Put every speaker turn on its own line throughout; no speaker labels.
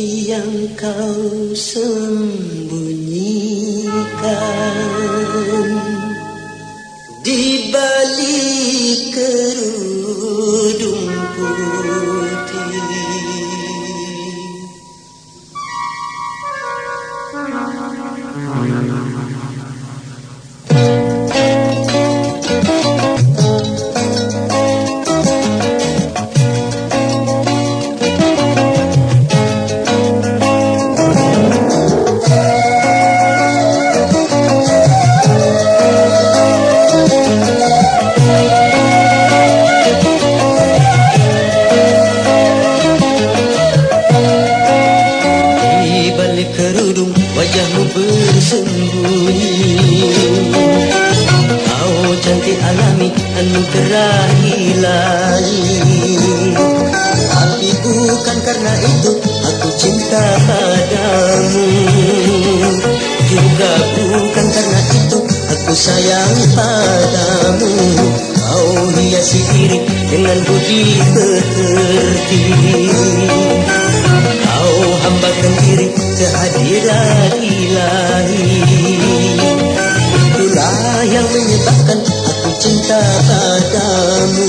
yang kau sembunyikan. Di balik kerudung putih. Di wajahmu bersembunyi. Kau cantik alami anugerah ilahi Tapi bukan karena itu aku cinta padamu. Juga bukan karena itu aku sayang padamu. Kau hiasi diri dengan budi pekerti kehadiran ilahi Itulah yang menyebabkan aku cinta padamu.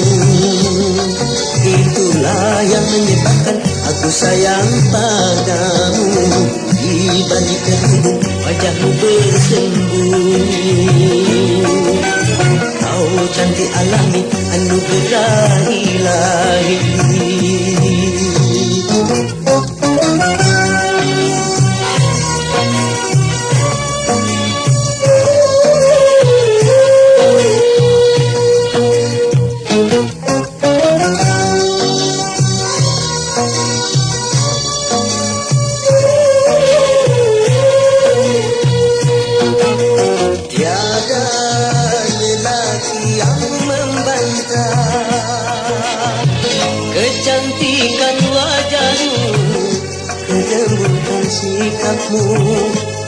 Itulah yang menyebabkan aku sayang padamu. Di balik kerudung wajahmu bersembunyi sikapmu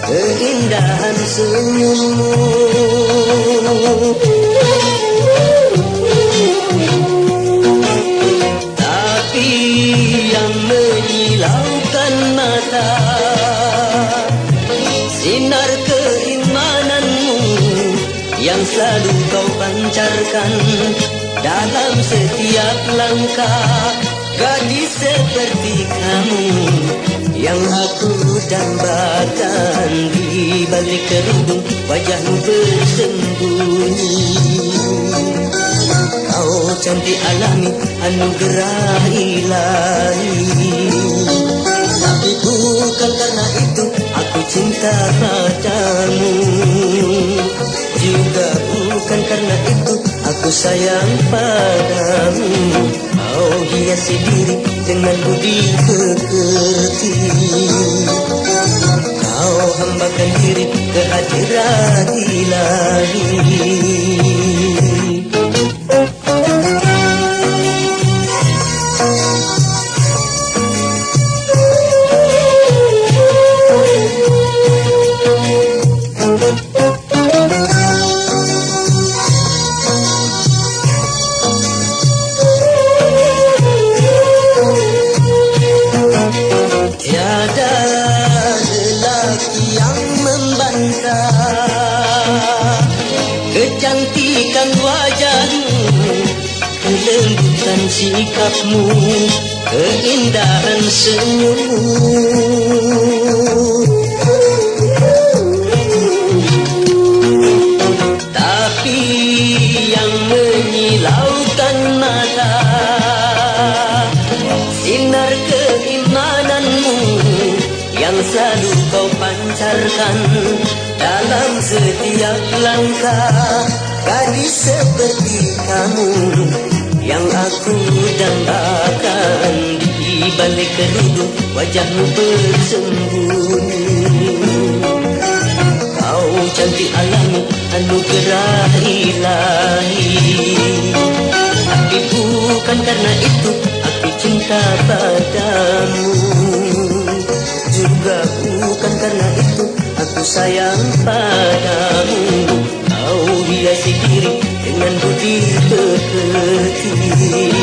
Keindahan senyummu. Tapi yang menyilaukan mata Sinar keimananmu yang selalu kau pancarkan dalam setiap langkah gadis seperti kamu yang aku dambakan di balik kerudung wajahmu bersembunyi. Kau cantik alami anugerah ilahi tapi bukan karena itu aku cinta padamu. Juga bukan karena itu aku sayang padamu Kau hiasi diri dengan budi pekerti Kau hambakan diri kehadiran ilahi Kelembutan sikapmu Keindahan senyummu Tapi yang menyilaukan mata Sinar keimananmu Yang selalu kau pancarkan Dalam setiap langkah Gadis seperti kamu Yang aku dambakan Di balik kerudung wajahmu bersembunyi. Kau cantik alami anugerah ilahi Tapi bukan karena itu aku cinta padamu. Juga bukan karena itu aku sayang padamu. Kau hiasi diri जति